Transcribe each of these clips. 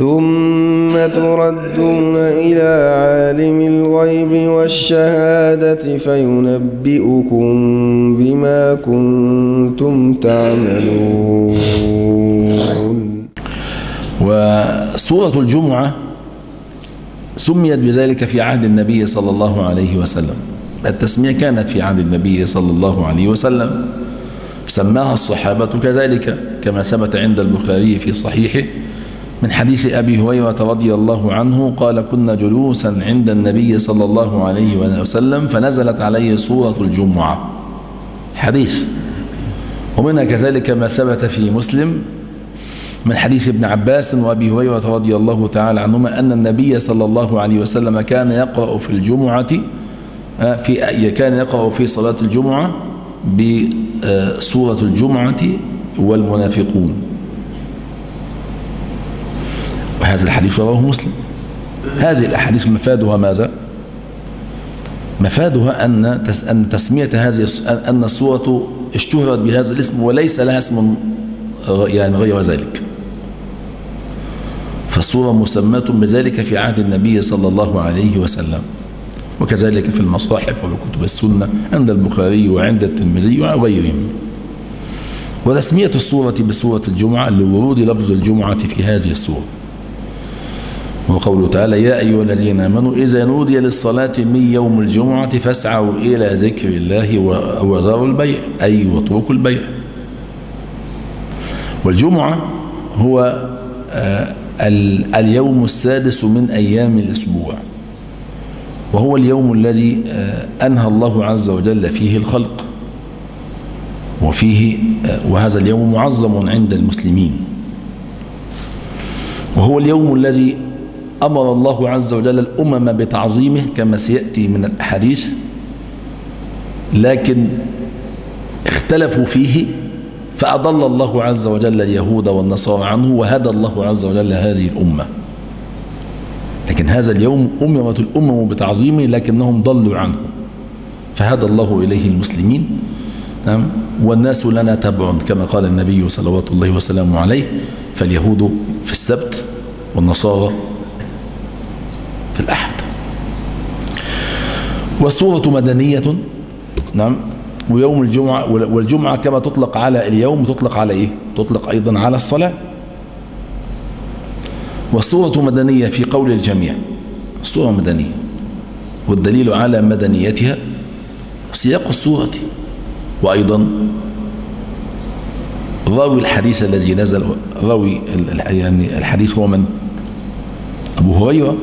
ثم تردون إلى عالم الغيب والشهادة فينبئكم بما كنتم تعملون. وسورة الجمعة سميت بذلك في عهد النبي صلى الله عليه وسلم. التسمية كانت في عهد النبي صلى الله عليه وسلم. سماها الصحابة كذلك كما ثبت عند البخاري في صحيحه. من حديث أبي هريرة رضي الله عنه قال كنا جلوسا عند النبي صلى الله عليه وسلم فنزلت عليه سورة الجمعة. حديث. ومنها كذلك ما ثبت في مسلم من حديث ابن عباس وأبي هريرة رضي الله تعالى عنهما أن النبي صلى الله عليه وسلم كان يقرأ في الجمعة في كان يقرأ في صلاة الجمعة بسورة الجمعة والمنافقون. وهذا الحديث رواه مسلم. هذه الأحاديث مفادها ماذا؟ مفادها أن أن تسمية هذه أن السورة اشتهرت بهذا الاسم وليس لها اسم يعني غير ذلك. فالسورة مسماة بذلك في عهد النبي صلى الله عليه وسلم. وكذلك في المصاحف وكتب السنة عند البخاري وعند الترمذي وغيرهم. وتسمية السورة بسورة الجمعة لورود لفظ الجمعة في هذه السورة وقوله تعالى يا أيها الذين آمنوا إذا نودي للصلاة من يوم الجمعة فاسعوا إلى ذكر الله وذروا البيع أي واتركوا البيع. والجمعة هو اليوم السادس من أيام الأسبوع. وهو اليوم الذي أنهى الله عز وجل فيه الخلق. وفيه وهذا اليوم معظم عند المسلمين. وهو اليوم الذي أمر الله عز وجل الأمم بتعظيمه كما سيأتي من الأحاديث لكن اختلفوا فيه فأضل الله عز وجل اليهود والنصارى عنه وهدى الله عز وجل هذه الأمة. لكن هذا اليوم أمرت الأمم بتعظيمه لكنهم ضلوا عنه فهدى الله إليه المسلمين. نعم والناس لنا تبع كما قال النبي صلوات الله وسلامه عليه فاليهود في السبت والنصارى في الأحد. والسورة مدنية نعم ويوم الجمعة والجمعة كما تطلق على اليوم تطلق على إيه؟ تطلق أيضا على الصلاة. والصورة مدنية في قول الجميع. الصورة مدنية. والدليل على مدنيتها سياق الصورة. وأيضا راوي الحديث الذي نزل راوي يعني الحديث هو من؟ أبو هريرة.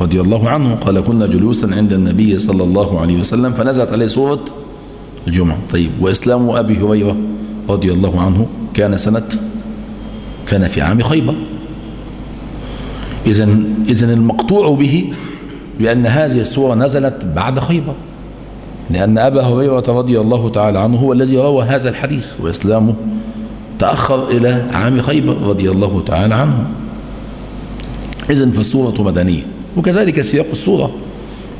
رضي الله عنه قال كنا جلوسا عند النبي صلى الله عليه وسلم فنزلت عليه سورة الجمعة. طيب وإسلام أبي هريرة رضي الله عنه كان سنة كان في عام خيبر. إذا إذا المقطوع به بأن هذه السورة نزلت بعد خيبر لأن أبا هريرة رضي الله تعالى عنه هو الذي روى هذا الحديث وإسلامه تأخر إلى عام خيبر رضي الله تعالى عنه. إذا فالسورة مدنية. وكذلك سياق السورة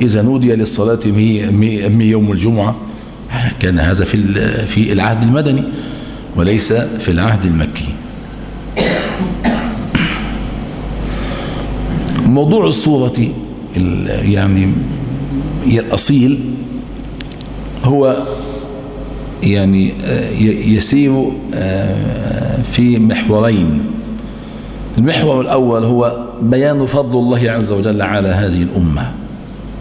إذا نودي للصلاة من يوم الجمعة كان هذا في في العهد المدني وليس في العهد المكي. موضوع الصورة يعني الأصيل هو يعني يسير في محورين. المحور الأول هو بيان فضل الله عز وجل على هذه الأمة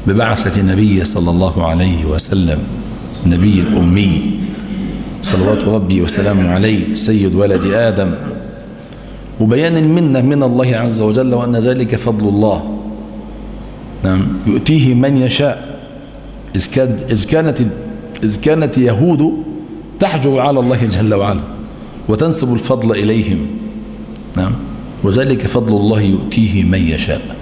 ببعثة نبي صلى الله عليه وسلم نبي الأمي صلوات ربي وسلامه عليه سيد ولد آدم. وبيان المنة من الله عز وجل وأن ذلك فضل الله. نعم. يؤتيه من يشاء. إذ إذ كانت, إذ كانت يهود تحجر على الله جل وعلا وتنسب الفضل إليهم. نعم. وذلك فضل الله يؤتيه من يشاء.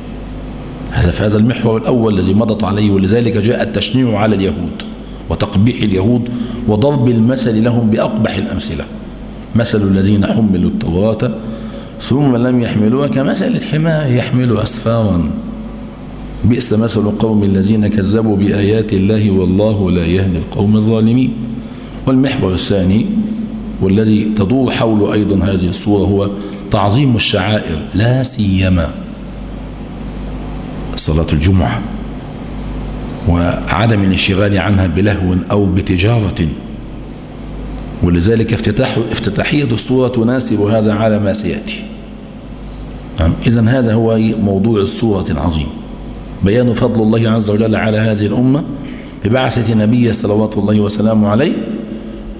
هذا في هذا المحور الأول الذي مضت عليه ولذلك جاء التشنيع على اليهود وتقبيح اليهود وضرب المثل لهم بأقبح الأمثلة. مثل الذين حملوا التوراة ثم لم يحملوها كمثل الحمار يحمل أسفارا. بئس مثل القوم الذين كذبوا بآيات الله والله لا يهدي القوم الظالمين. والمحور الثاني والذي تدور حول أيضا هذه الصورة هو تعظيم الشعائر لا سيما صلاة الجمعة وعدم الانشغال عنها بلهو أو بتجارة. ولذلك افتتاح افتتاحية الصورة تناسب هذا على ما سيأتي. نعم. إذا هذا هو موضوع الصورة العظيم. بيان فضل الله عز وجل على هذه الأمة ببعثة نبي صلوات الله وسلامه عليه.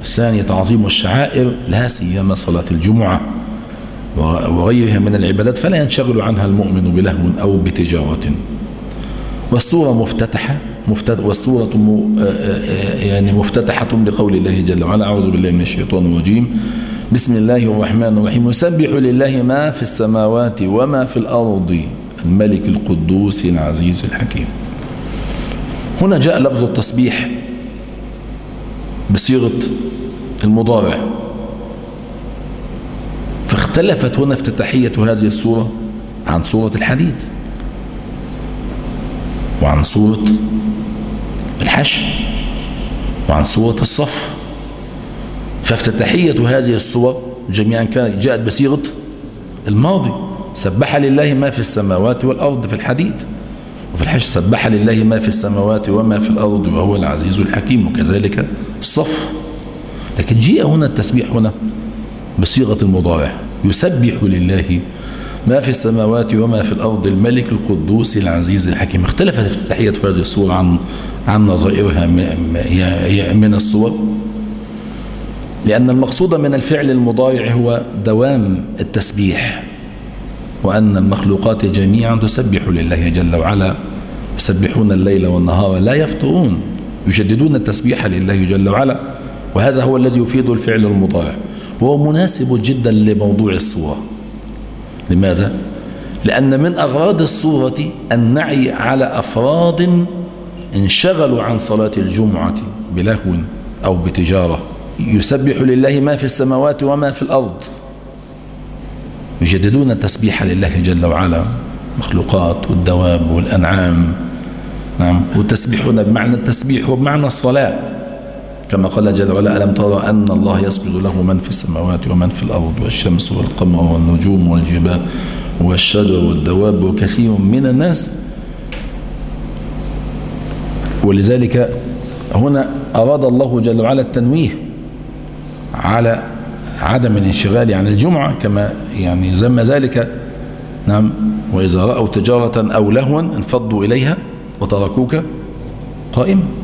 الثاني تعظيم الشعائر لا سيما صلاة الجمعة. وغيرها من العبادات فلا ينشغل عنها المؤمن بلهو أو بتجارة. والسورة مفتتحة مفتتح والسورة يعني مفتتحة بقول الله جل وعلا. أعوذ بالله من الشيطان الرجيم. بسم الله الرحمن الرحيم. يسبح لله ما في السماوات وما في الأرض. الملك القدوس العزيز الحكيم. هنا جاء لفظ التسبيح بصيغة المضارع. فاختلفت هنا افتتاحية هذه السورة عن سورة الحديد وعن سورة الحشر وعن سورة الصف. فافتتاحية هذه السور جميعا كانت جاءت بصيغة الماضي. سبح لله ما في السماوات والأرض في الحديد. وفي الحشر سبح لله ما في السماوات وما في الأرض وهو العزيز الحكيم وكذلك الصف. لكن جاء هنا التسبيح هنا بصيغة المضارع. يسبح لله ما في السماوات وما في الأرض الملك القدوس العزيز الحكيم. اختلفت افتتاحية هذه الصورة عن عن نظائرها من الصور. لأن المقصود من الفعل المضارع هو دوام التسبيح وأن المخلوقات جميعا تسبح لله جل وعلا. يسبحون الليل والنهار لا يفترون يجددون التسبيح لله جل وعلا. وهذا هو الذي يفيد الفعل المضارع. وهو مناسب جدا لموضوع الصورة. لماذا؟ لأن من أغراض الصورة النعي على أفراد انشغلوا عن صلاة الجمعة بلهو أو بتجارة. يسبح لله ما في السماوات وما في الأرض. يجددون التسبيح لله جل وعلا. مخلوقات والدواب والأنعام. نعم. والتسبيحون بمعنى التسبيح وبمعنى الصلاة. كما قال جل وعلا ألم ترى أن الله يسجد له من في السماوات ومن في الأرض والشمس والقمر والنجوم والجبال والشجر والدواب وكثير من الناس؟ ولذلك هنا أراد الله جل وعلا التنويه على عدم الانشغال عن الجمعة كما يعني زم ذلك. نعم وإذا رأوا تجارة أو لهوا انفضوا إليها وتركوك قائما.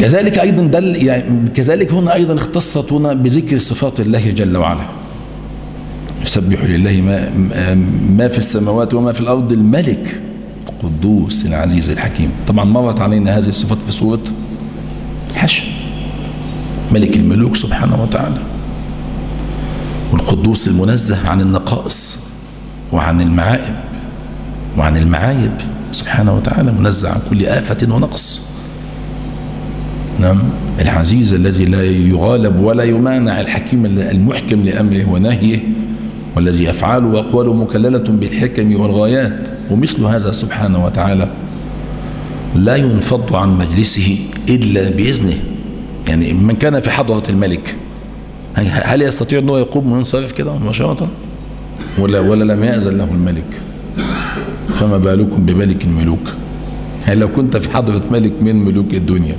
كذلك أيضا دل يعني كذلك هنا أيضا اختصت هنا بذكر صفات الله جل وعلا. يسبح لله ما, ما في السماوات وما في الأرض الملك القدوس العزيز الحكيم. طبعا مرت علينا هذه الصفات في سورة الحشر. ملك الملوك سبحانه وتعالى والقدوس المنزه عن النقائص وعن المعائب وعن المعايب سبحانه وتعالى منزه عن كل آفة ونقص. نعم. العزيز الذي لا يغالب ولا يمانع الحكيم المحكم لأمره ونهيه والذي أفعاله وأقواله مكللة بالحكم والغايات ومثل هذا سبحانه وتعالى لا ينفض عن مجلسه إلا بإذنه. يعني من كان في حضرة الملك هل يستطيع أنه يقوم وينصرف كده مباشرة ولا, ولا لم يأذن له الملك. فما بالكم بملك الملوك يعني لو كنت في حضرة ملك من ملوك الدنيا.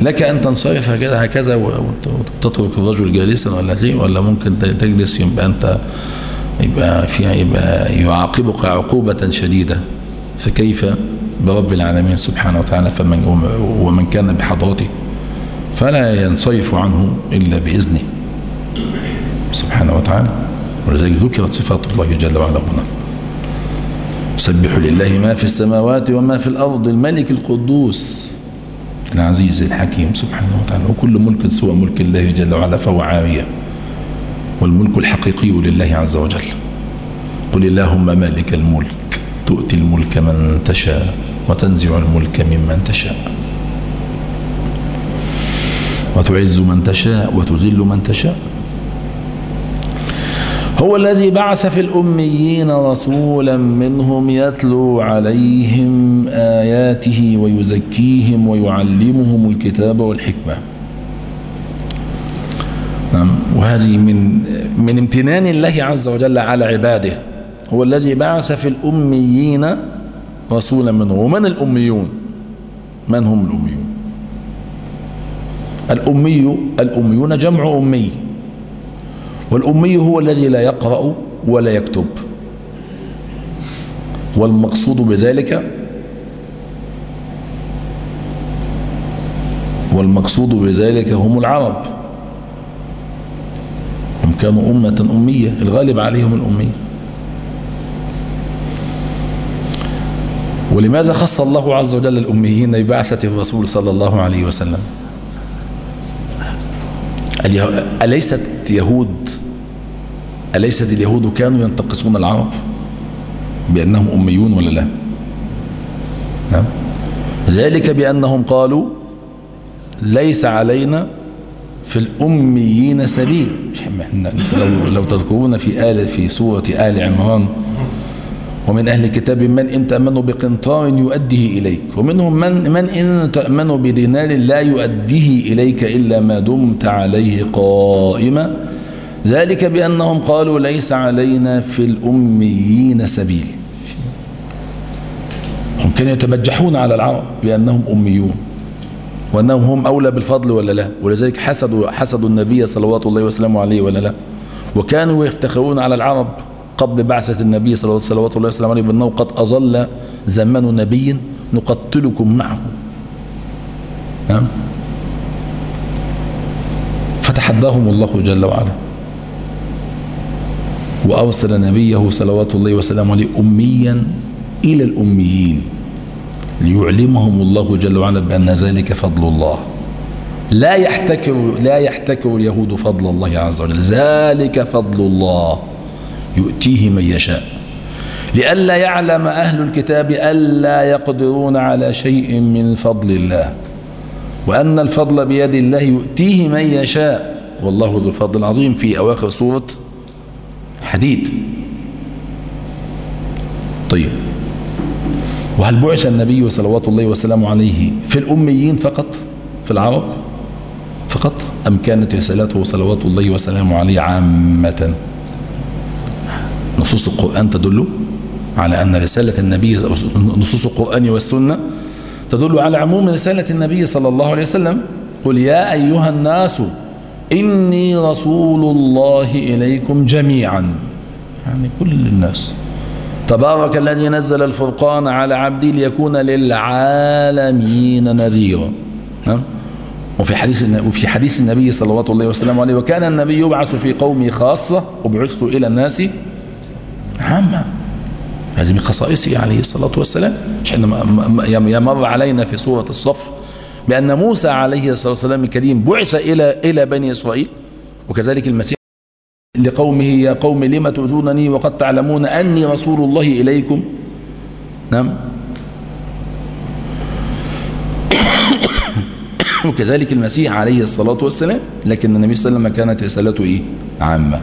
لك أن تنصرف كده هكذا وتترك الرجل جالسا ولا شيء ولا ممكن تجلس يبقى أنت يبقى فيها يبقى يعاقبك عقوبة شديدة. فكيف؟ برب العالمين سبحانه وتعالى فمن ومن كان بحضرته فلا ينصرف عنه إلا بإذنه. سبحانه وتعالى. ولذلك ذكرت صفات الله جل وعلا هنا. سبح لله ما في السماوات وما في الأرض الملك القدوس. العزيز الحكيم سبحانه وتعالى وكل ملك سوى ملك الله جل وعلا فهو عارية والملك الحقيقي لله عز وجل. قل اللهم مالك الملك تؤتي الملك من تشاء وتنزع الملك ممن تشاء. وتعز من تشاء وتذل من تشاء. هو الذي بعث في الأميين رسولا منهم يتلو عليهم آياته ويزكيهم ويعلمهم الكتاب والحكمة. نعم وهذه من من امتنان الله عز وجل على عباده. هو الذي بعث في الأميين رسولا منهم. ومن الأميون؟ من هم الأميون؟ الأمي الأميون جمع أمي. والأمي هو الذي لا يقرأ ولا يكتب. والمقصود بذلك والمقصود بذلك هم العرب. هم كانوا أمة أمية الغالب عليهم الأمية. ولماذا خص الله عز وجل الأميين ببعثة الرسول صلى الله عليه وسلم؟ أليست يهود أليست اليهود كانوا ينتقصون العرب بأنهم أميون ولا لا؟ نعم. ذلك بأنهم قالوا ليس علينا في الأميين سبيل. لو, لو تذكرون في آل في سورة آل عمران ومن أهل الكتاب من إن تأمنوا بقنطار يؤديه إليك ومنهم من, من إن تأمنوا بدينار لا يؤديه إليك إلا ما دمت عليه قائما. ذلك بأنهم قالوا ليس علينا في الأميين سبيل. هم كانوا يتبجحون على العرب بأنهم أميون وأنهم هم أولى بالفضل ولا لا؟ ولذلك حسدوا, حسدوا النبي صلوات الله وسلامه عليه ولا لا؟ وكانوا يفتخرون على العرب قبل بعثة النبي صلوات الله وسلامه عليه بأنه قد أظل زمان نبي نقتلكم معه. نعم. فتحداهم الله جل وعلا. وأرسل نبيه صلوات الله وسلامه عليه أميا إلى الأميين ليعلمهم الله جل وعلا بأن ذلك فضل الله. لا يحتكر لا يحتكر اليهود فضل الله عز وجل. ذلك فضل الله. يؤتيه من يشاء. لئلا يعلم أهل الكتاب ألا يقدرون على شيء من فضل الله. وأن الفضل بيد الله يؤتيه من يشاء. والله ذو الفضل العظيم. في أواخر سورة حديد. طيب. وهل بعث النبي صلوات الله وسلامه عليه في الأميين فقط؟ في العرب فقط؟ أم كانت رسالته صلوات الله وسلامه عليه عامة؟ نصوص القرآن تدل على أن رسالة النبي نصوص القرآن والسنة تدل على عموم رسالة النبي صلى الله عليه وسلم. قل يا أيها الناس إني رسول الله إليكم جميعا. يعني كل الناس. تبارك الذي نزل الفرقان على عبده ليكون للعالمين نذيرا. نعم. وفي حديث وفي حديث النبي صلى الله وسلم عليه وكان النبي يبعث في قومه خاصة وبعثت إلى الناس عامة هذه من خصائصه عليه الصلاة والسلام. يمر علينا في سورة الصف. بأن موسى عليه الصلاة والسلام الكريم بعث إلى إلى بني إسرائيل وكذلك المسيح لقومه يا قوم لم تؤذونني وقد تعلمون أني رسول الله إليكم؟ نعم. وكذلك المسيح عليه الصلاة والسلام لكن النبي صلى الله عليه وسلم كانت رسالته إيه؟ عامة.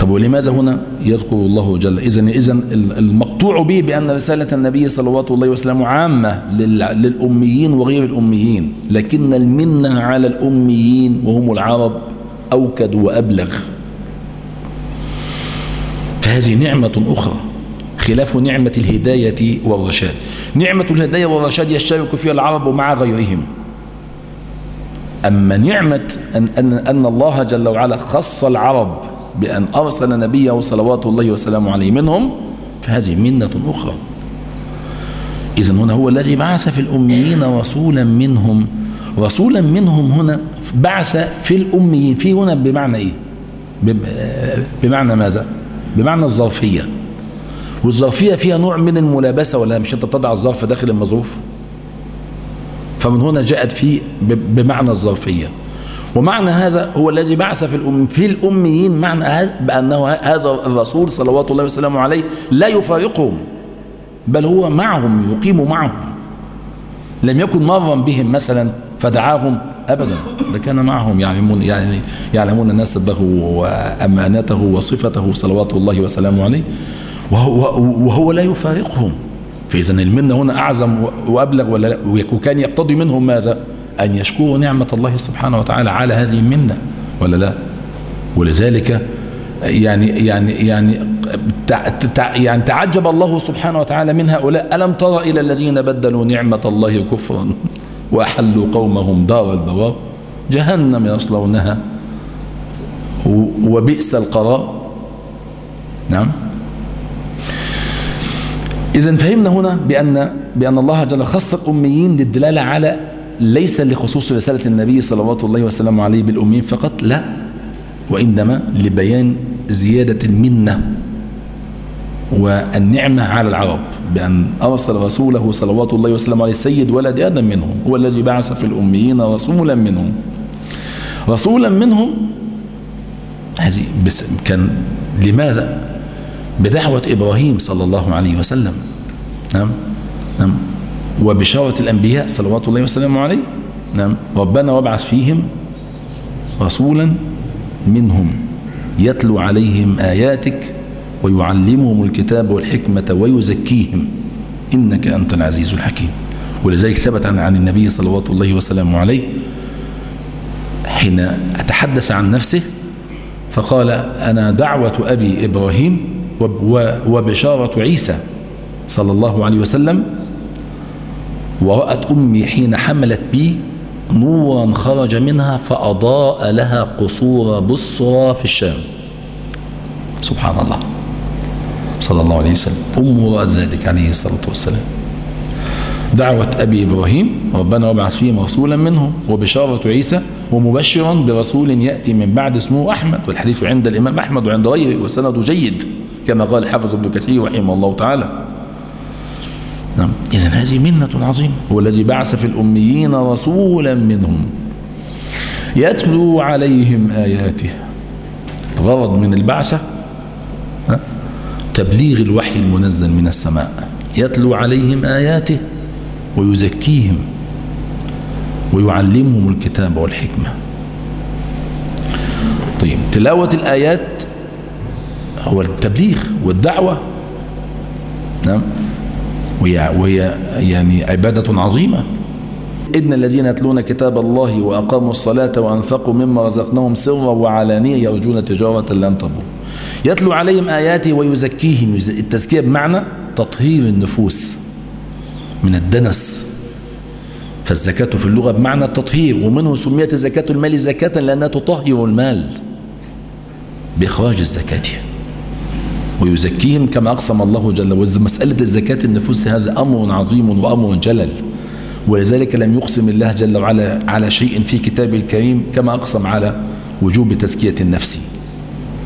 طب ولماذا هنا يذكر الله جل إذا إذا المقطوع به بأن رسالة النبي صلوات الله وسلامه عامة للأميين وغير الأميين لكن المنة على الأميين وهم العرب أوكد وأبلغ. فهذه نعمة أخرى خلاف نعمة الهداية والرشاد. نعمة الهداية والرشاد يشترك فيها العرب مع غيرهم. أما نعمة أن, أن, أن الله جل وعلا خص العرب بأن أرسل نبيه صلوات الله وسلامه عليه منهم فهذه منة أخرى. إذا هنا هو الذي بعث في الأميين رسولا منهم. رسولا منهم هنا بعث في الأميين في هنا بمعنى إيه؟ بمعنى ماذا؟ بمعنى الظرفية. والظرفية فيها نوع من الملابسة ولا مش أنت تضع الظرف داخل المظروف؟ فمن هنا جاءت في بمعنى الظرفية. ومعنى هذا هو الذي بعث في الأم في الأميين معنى هذا بأنه هذا الرسول صلوات الله وسلامه عليه لا يفارقهم بل هو معهم يقيم معهم. لم يكن مرا بهم مثلا فدعاهم أبدا ده كان معهم يعلمون يعني يعلمون نسبه وأمانته وصفته صلوات الله وسلامه عليه. وهو, وهو لا يفارقهم. فإذا المنة هنا أعظم وأبلغ ولا وكان يقتضي منهم ماذا؟ أن يشكروا نعمة الله سبحانه وتعالى على هذه المنة ولا لا؟ ولذلك يعني يعني يعني يعني تعجب الله سبحانه وتعالى من هؤلاء. ألم تر إلى الذين بدلوا نعمة الله كفرا وأحلوا قومهم دار البوار؟ جهنم يصلونها وبئس القرار. نعم. إذا فهمنا هنا بأن بأن الله جل خص الأميين للدلالة على ليس لخصوص رسالة النبي صلوات الله وسلامه عليه بالأمين فقط لا وإنما لبيان زيادة المنة والنعمة على العرب بأن أرسل رسوله صلوات الله وسلامه عليه سيد ولد آدم منهم هو الذي بعث في الأميين رسولا منهم. رسولا منهم؟ هذه بس كان لماذا؟ بدعوة إبراهيم صلى الله عليه وسلم. نعم نعم. وبشارة الأنبياء صلوات الله وسلامه عليه نعم ربنا وابعث فيهم رسولا منهم يتلو عليهم آياتك ويعلمهم الكتاب والحكمة ويزكيهم. إنك أنت العزيز الحكيم. ولذلك ثبت عن, النبي صلوات الله وسلامه عليه حين أتحدث عن نفسه فقال أنا دعوة أبي إبراهيم وبشارة عيسى صلى الله عليه وسلم ورأت أمي حين حملت بي نورا خرج منها فأضاء لها قصور بصرى في الشام. سبحان الله. صلى الله عليه وسلم. أمه رأت ذلك عليه الصلاة والسلام. دعوة أبي إبراهيم ربنا وابعث فيهم رسولا منهم وبشارة عيسى ومبشرا برسول يأتي من بعد اسمه أحمد والحديث عند الإمام أحمد وعند غيره وسنده جيد كما قال حافظ ابن كثير رحمه الله تعالى. إذا هذه منة عظيمة. هو الذي بعث في الأميين رسولا منهم يتلو عليهم آياته. الغرض من البعثة تبليغ الوحي المنزل من السماء. يتلو عليهم آياته ويزكيهم ويعلمهم الكتاب والحكمة. طيب تلاوة الآيات هو التبليغ والدعوة. نعم. وهي, وهي يعني عبادة عظيمة. إن الذين يتلون كتاب الله وأقاموا الصلاة وأنفقوا مما رزقناهم سرا وعلانية يرجون تجارة لن تبور. يتلو عليهم آياته ويزكيهم. التزكية بمعنى تطهير النفوس من الدنس. فالزكاة في اللغة بمعنى التطهير ومنه سميت زكاة المال زكاة لأنها تطهر المال بإخراج الزكاة. ويزكيهم كما أقسم الله جل وعلا. مسألة الزكاة النفوس هذا أمر عظيم وأمر جلل. ولذلك لم يقسم الله جل وعلا على شيء في كتابه الكريم كما أقسم على وجوب تزكية النفس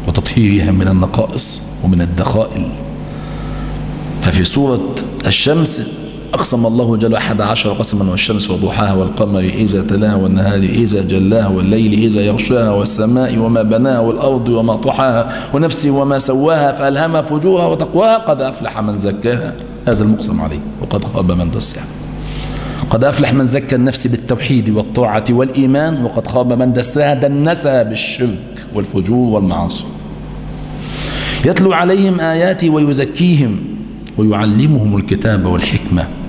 وتطهيرها من النقائص ومن الدخائل. ففي سورة الشمس أقسم الله جل أحد عشر قسما والشمس وضحاها والقمر إذا تلاها والنهار إذا جلاها والليل إذا يغشاها والسماء وما بناها والأرض وما طحاها ونفس وما سواها فألهمها فجورها وتقواها. قد أفلح من زكاها. هذا المقسم عليه. وقد خاب من دسها. قد أفلح من زكى النفس بالتوحيد والطاعة والإيمان. وقد خاب من دسها دنسها بالشرك والفجور والمعاصي. يتلو عليهم آياتي ويزكيهم ويعلمهم الكتاب والحكمة.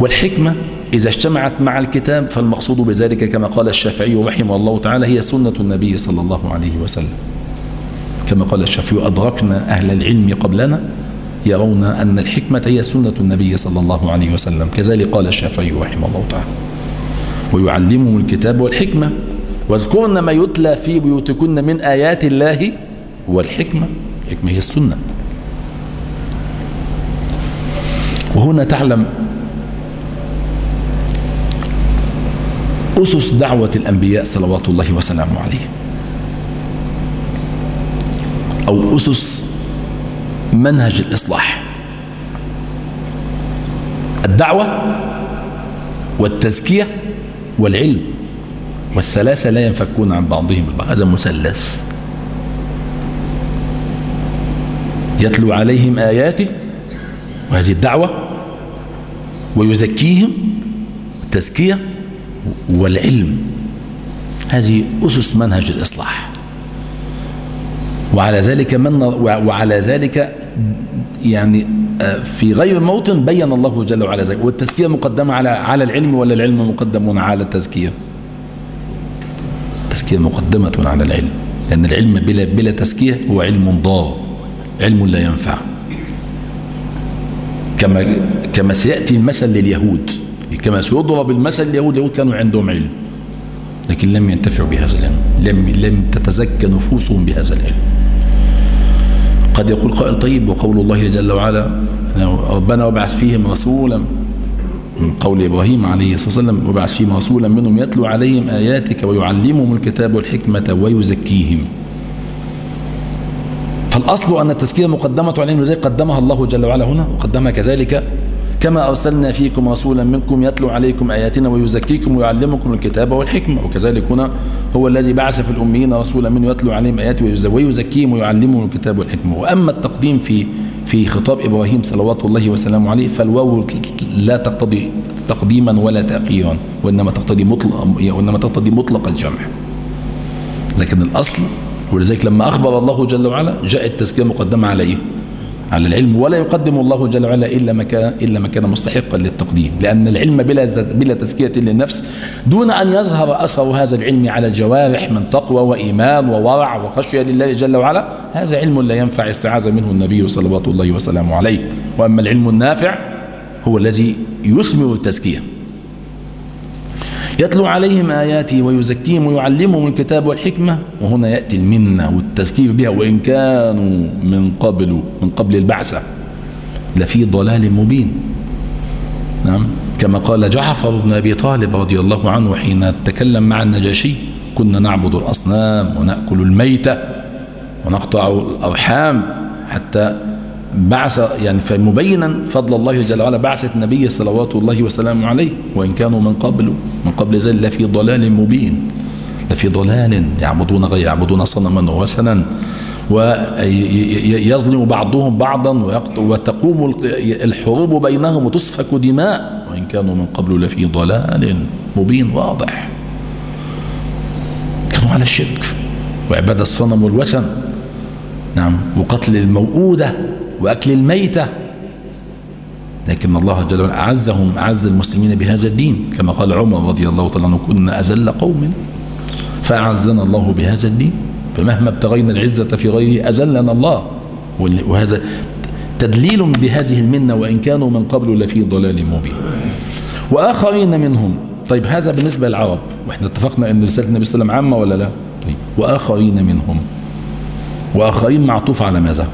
والحكمة إذا اجتمعت مع الكتاب فالمقصود بذلك كما قال الشافعي رحمه الله تعالى هي سنة النبي صلى الله عليه وسلم. كما قال الشافعي أدركنا أهل العلم قبلنا يرون أن الحكمة هي سنة النبي صلى الله عليه وسلم. كذلك قال الشافعي رحمه الله تعالى ويعلمهم الكتاب والحكمة. واذكرن ما يتلى في بيوتكن من آيات الله والحكمة. الحكمة هي السنة. وهنا تعلم أسس دعوة الأنبياء صلوات الله وسلامه عليه. أو أسس منهج الإصلاح. الدعوة والتزكية والعلم. والثلاثة لا ينفكون عن بعضهم البعض. هذا مثلث. يتلو عليهم آياته. وهذه الدعوة. ويزكيهم. التزكية. والعلم. هذه أسس منهج الإصلاح. وعلى ذلك من وعلى ذلك يعني في غير موطن بين الله جل وعلا ذلك. والتزكية مقدمة على على العلم ولا العلم مقدم على التزكية؟ التزكية مقدمة على العلم. لأن العلم بلا بلا تزكية هو علم ضار. علم لا ينفع. كما كما سيأتي المثل لليهود. كما سيضرب المثل لليهود اليهود كانوا عندهم علم لكن لم ينتفعوا بهذا العلم لم لم تتزكى نفوسهم بهذا العلم. قد يقول قائل طيب وقول الله جل وعلا ربنا وبعث فيهم رسولا من قول إبراهيم عليه الصلاة والسلام وبعث فيهم رسولا منهم يتلو عليهم آياتك ويعلمهم الكتاب والحكمة ويزكيهم. فالأصل أن التزكية مقدمة عليهم قدمها الله جل وعلا هنا وقدمها كذلك كما أرسلنا فيكم رسولا منكم يتلو عليكم آياتنا ويزكيكم ويعلمكم الكتاب والحكمة. وكذلك هنا هو الذي بعث في الأميين رسولا منه يتلو عليهم آياته ويزكيهم ويعلمهم الكتاب والحكمة. وأما التقديم في في خطاب إبراهيم صلوات الله وسلامه عليه فالواو لا تقتضي تقديما ولا تأخيرا وإنما تقتضي مطلق وإنما تقتضي مطلق الجمع. لكن الأصل ولذلك لما أخبر الله جل وعلا جاء التزكية مقدمة عليه. على العلم ولا يقدم الله جل وعلا إلا ما كان إلا ما كان مستحقا للتقديم. لأن العلم بلا بلا تزكية للنفس دون أن يظهر أثر هذا العلم على الجوارح من تقوى وإيمان وورع وخشية لله جل وعلا هذا علم لا ينفع استعاذ منه النبي صلوات الله وسلامه عليه. وأما العلم النافع هو الذي يثمر التزكية. يتلو عليهم آياته ويزكيهم ويعلمهم الكتاب والحكمة وهنا يأتي المنة والتذكير بها وإن كانوا من قبل من قبل البعثة لفي ضلال مبين. نعم كما قال جعفر بن أبي طالب رضي الله عنه حين تكلم مع النجاشي كنا نعبد الأصنام ونأكل الميتة ونقطع الأرحام حتى بعث يعني فمبينا فضل الله جل وعلا بعثة النبي صلوات الله وسلامه عليه وإن كانوا من قبل من قبل ذلك لفي ضلال مبين. لفي ضلال يعبدون غير يعبدون صنما وثنا ويظلم بعضهم بعضا وتقوم الحروب بينهم وتسفك دماء. وإن كانوا من قبل لفي ضلال مبين واضح. كانوا على الشرك وعبادة الصنم والوثن. نعم وقتل الموؤودة. وأكل الميتة. لكن الله جل وعلا أعزهم أعز المسلمين بهذا الدين. كما قال عمر رضي الله تعالى عنه كنا أذل قوم فأعزنا الله بهذا الدين. فمهما ابتغينا العزة في غيره أذلنا الله. وهذا تدليل بهذه المنة وإن كانوا من قبل لفي ضلال مبين. وآخرين منهم. طيب هذا بالنسبة للعرب. وإحنا اتفقنا أن رسالة النبي صلى الله عليه وسلم عامة ولا لا؟ طيب وآخرين منهم. وآخرين معطوف على ماذا؟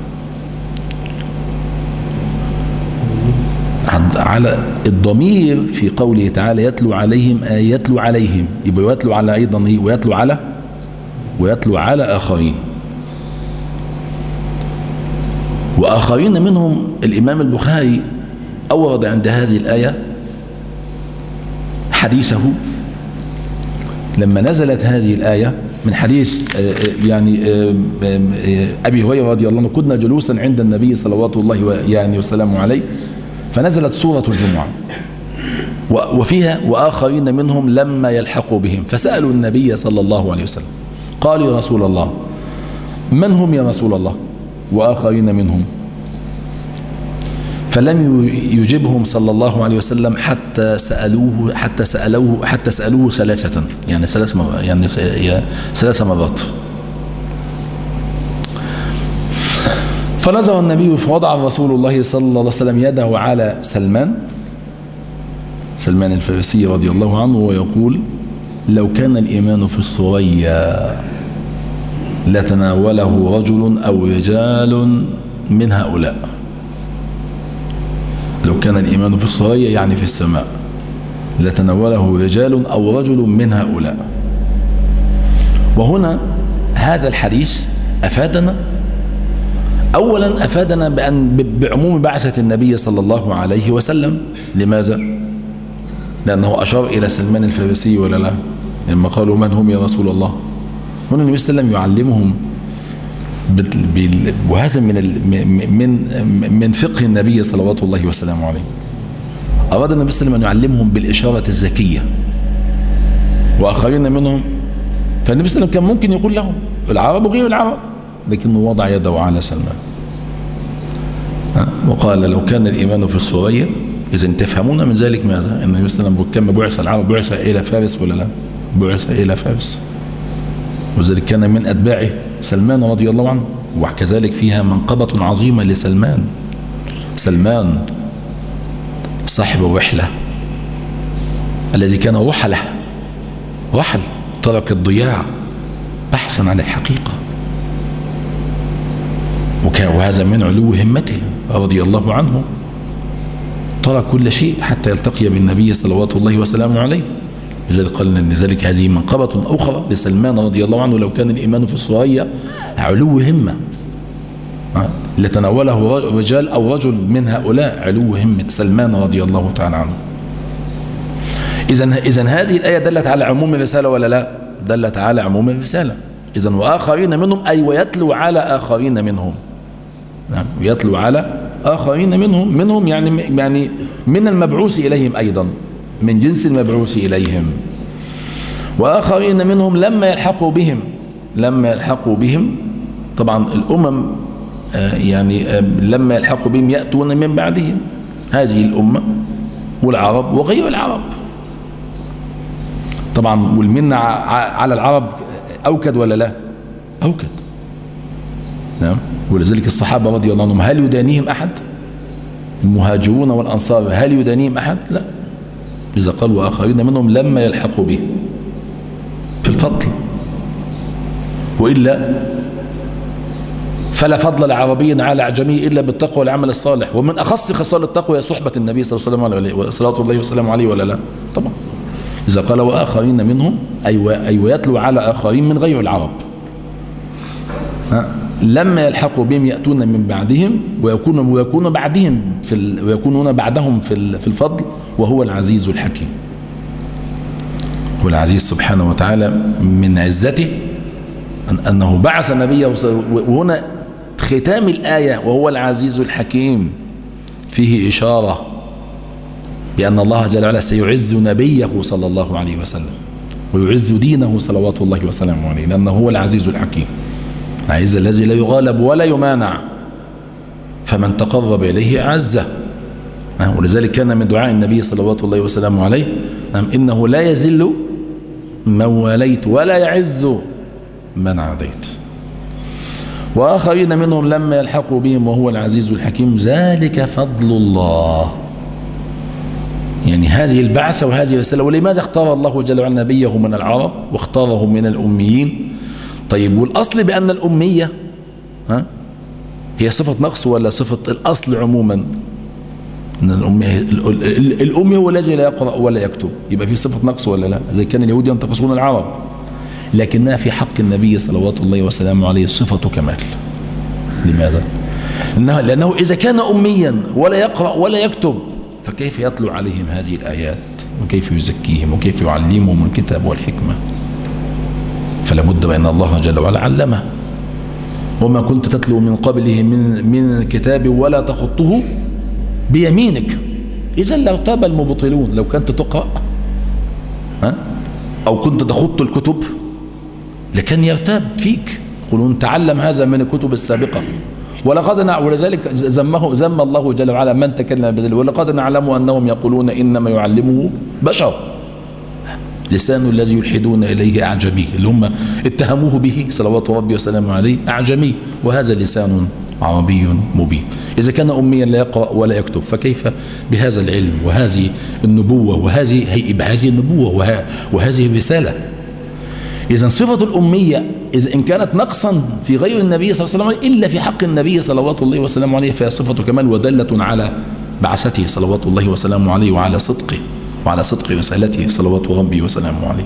على الضمير في قوله تعالى يتلو عليهم آه يتلو عليهم. يبقى يتلو على أيضا إيه؟ ويتلو على ويتلو على آخرين. وآخرين منهم الإمام البخاري أورد عند هذه الآية حديثه. لما نزلت هذه الآية من حديث يعني أبي هريرة رضي الله عنه كنا جلوسا عند النبي صلوات الله يعني وسلامه عليه. فنزلت سورة الجمعة. وفيها وآخرين منهم لما يلحقوا بهم. فسألوا النبي صلى الله عليه وسلم. قالوا يا رسول الله من هم يا رسول الله؟ وآخرين منهم. فلم يجبهم صلى الله عليه وسلم حتى سألوه حتى سألوه حتى سألوه ثلاثة. يعني ثلاث مرات يعني ثلاث مرات. فنظر النبي فوضع رسول الله صلى الله عليه وسلم يده على سلمان. سلمان الفارسي رضي الله عنه ويقول لو كان الإيمان في الثريا لتناوله رجل أو رجال من هؤلاء. لو كان الإيمان في الثريا يعني في السماء لتناوله رجال أو رجل من هؤلاء. وهنا هذا الحديث أفادنا أولا أفادنا بأن بعموم بعثة النبي صلى الله عليه وسلم. لماذا؟ لأنه أشار إلى سلمان الفارسي ولا لا؟ لما قالوا من هم يا رسول الله؟ هنا النبي صلى الله عليه وسلم يعلمهم وهذا من من من فقه النبي صلوات الله وسلامه عليه. أراد النبي صلى الله عليه وسلم أن يعلمهم بالإشارة الذكية. وآخرين منهم. فالنبي صلى الله عليه وسلم كان ممكن يقول لهم العرب غير العرب. لكنه وضع يده على سلمان. وقال لو كان الإيمان في السورية إذا تفهمون من ذلك ماذا؟ أن النبي صلى الله عليه بعث العرب بعث إلى فارس ولا لا؟ بعث إلى فارس. وذلك كان من أتباعه سلمان رضي الله عنه. وكذلك فيها منقبة عظيمة لسلمان. سلمان صاحب الرحلة الذي كان رحلة رحل ترك الضياع بحثا عن الحقيقة. وكان وهذا من علو همته رضي الله عنه. ترك كل شيء حتى يلتقي بالنبي صلوات الله وسلامه عليه. لذلك قال إن ذلك هذه منقبة أخرى لسلمان رضي الله عنه لو كان الإيمان في الصغية علو همة. لتناوله رجال أو رجل من هؤلاء علو همة سلمان رضي الله تعالى عنه. إذا إذا هذه الآية دلت على عموم الرسالة ولا لا؟ دلت على عموم الرسالة. إذا وآخرين منهم أي ويتلو على آخرين منهم. نعم. يتلو على آخرين منهم منهم يعني يعني من المبعوث إليهم أيضا من جنس المبعوث إليهم. وآخرين منهم لما يلحقوا بهم لما يلحقوا بهم طبعا الأمم يعني لما يلحقوا بهم يأتون من بعدهم. هذه الأمة والعرب وغير العرب. طبعا والمنة على العرب أوكد ولا لا؟ أوكد. نعم. ولذلك الصحابة رضي الله عنهم هل يدانيهم أحد؟ المهاجرون والأنصار هل يدانيهم أحد؟ لا. إذا قال وآخرين منهم لما يلحقوا به. في الفضل. وإلا فلا فضل لعربي على أعجمي إلا بالتقوى والعمل الصالح. ومن أخص خصال التقوى هي صحبة النبي صلى الله عليه وسلم صلاة الله وسلامه عليه ولا لا؟ طبعا. إذا قال وآخرين منهم أي أي ويتلو على آخرين من غير العرب. لما يلحقوا بهم يأتون من بعدهم ويكون ويكون بعدهم في ويكونون بعدهم في في الفضل وهو العزيز الحكيم. هو العزيز سبحانه وتعالى من عزته أنه بعث نبيه وهنا ختام الآية وهو العزيز الحكيم. فيه إشارة بأن الله جل وعلا سيعز نبيه صلى الله عليه وسلم ويعز دينه صلوات الله وسلامه عليه لأنه هو العزيز الحكيم. العز الذي لا يغالب ولا يمانع فمن تقرب إليه أعزه ولذلك كان من دعاء النبي صلوات الله وسلامه عليه. إنه لا يذل من واليت ولا يعز من عاديت. وآخرين منهم لما يلحقوا بهم وهو العزيز الحكيم ذلك فضل الله. يعني هذه البعثة وهذه الرسالة ولماذا اختار الله جل وعلا نبيه من العرب واختاره من الأميين؟ طيب والأصل بأن الأمية ها هي صفة نقص ولا صفة الأصل عموما؟ إن الامي الامي هو الذي لا يقرأ ولا يكتب. يبقى في صفة نقص ولا لا؟ زي كان اليهود ينتقصون العرب. لكنها في حق النبي صلوات الله وسلامه عليه صفة كمال. لماذا؟ لأنه, لأنه إذا كان أميا ولا يقرأ ولا يكتب فكيف يتلو عليهم هذه الآيات؟ وكيف يزكيهم؟ وكيف يعلمهم الكتاب والحكمة؟ فلا بد بأن الله جل وعلا علمه. وما كنت تتلو من قبله من من كتاب ولا تخطه بيمينك. إذا لارتاب المبطلون. لو كنت تقرأ ها أو كنت تخط الكتب لكان يرتاب فيك. يقولون تعلم هذا من الكتب السابقة. ولقد نع... ولذلك ذمه ذم الله جل وعلا من تكلم بذلك ولقد نعلم أنهم يقولون إنما يعلمه بشر. لسان الذي يلحدون إليه أعجمي اللي هم اتهموه به صلوات ربي وسلامه عليه أعجمي وهذا لسان عربي مبين. إذا كان أميا لا يقرأ ولا يكتب فكيف بهذا العلم وهذه النبوة وهذه بهذه النبوة وه... وهذه الرسالة؟ إذا صفة الأمية إذا إن كانت نقصا في غير النبي صلى الله عليه وسلم إلا في حق النبي صلوات الله وسلامه عليه فهي صفة كمال ودلة على بعثته صلوات الله وسلامه عليه وعلى صدقه. وعلى صدق رسالته صلوات ربي وسلامه عليه.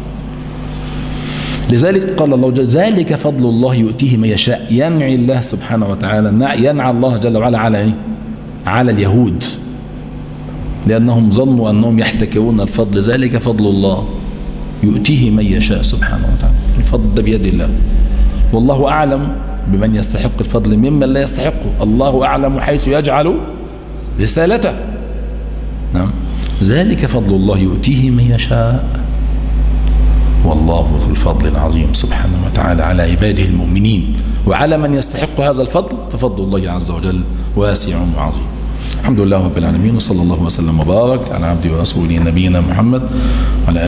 لذلك قال الله جل ذلك فضل الله يؤتيه من يشاء. ينعي الله سبحانه وتعالى. ينعى الله جل وعلا على إيه؟ على اليهود. لأنهم ظنوا أنهم يحتكرون الفضل. ذلك فضل الله يؤتيه من يشاء سبحانه وتعالى. الفضل ده بيد الله. والله أعلم بمن يستحق الفضل ممن لا يستحقه. الله أعلم حيث يجعل رسالته. ذلك فضل الله يؤتيه من يشاء. والله ذو الفضل العظيم. سبحانه وتعالى على عباده المؤمنين. وعلى من يستحق هذا الفضل ففضل الله عز وجل واسع وعظيم. الحمد لله رب العالمين وصلى الله وسلم وبارك على عبده ورسوله نبينا محمد وعلى